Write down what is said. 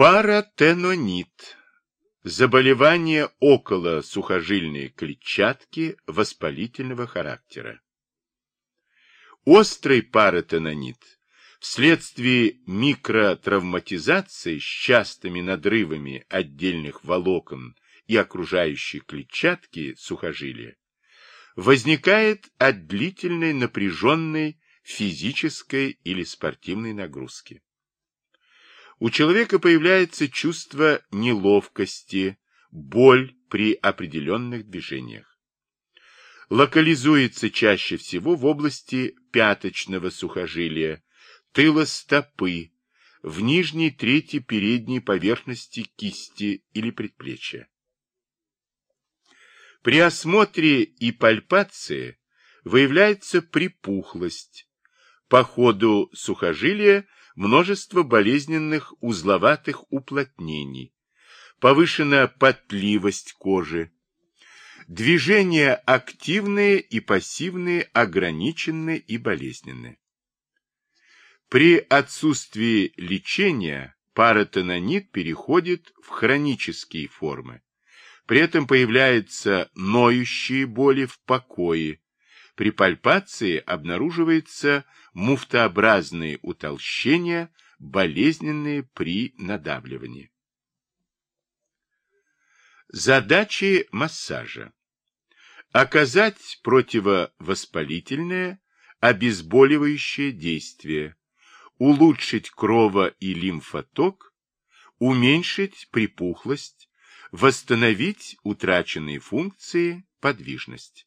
Паратенонит. Заболевание около сухожильной клетчатки воспалительного характера. Острый паратенонит вследствие микротравматизации с частыми надрывами отдельных волокон и окружающей клетчатки сухожилия возникает от длительной напряженной физической или спортивной нагрузки. У человека появляется чувство неловкости, боль при определенных движениях. Локализуется чаще всего в области пяточного сухожилия, тыла стопы, в нижней трети передней поверхности кисти или предплечья. При осмотре и пальпации выявляется припухлость. По ходу сухожилия множество болезненных узловатых уплотнений, повышенная потливость кожи, движения активные и пассивные ограничены и болезненны. При отсутствии лечения паратононит переходит в хронические формы. При этом появляются ноющие боли в покое, при пальпации обнаруживается муфтообразные утолщения, болезненные при надавливании. Задачи массажа. Оказать противовоспалительное, обезболивающее действие, улучшить крово- и лимфоток, уменьшить припухлость, восстановить утраченные функции, подвижность.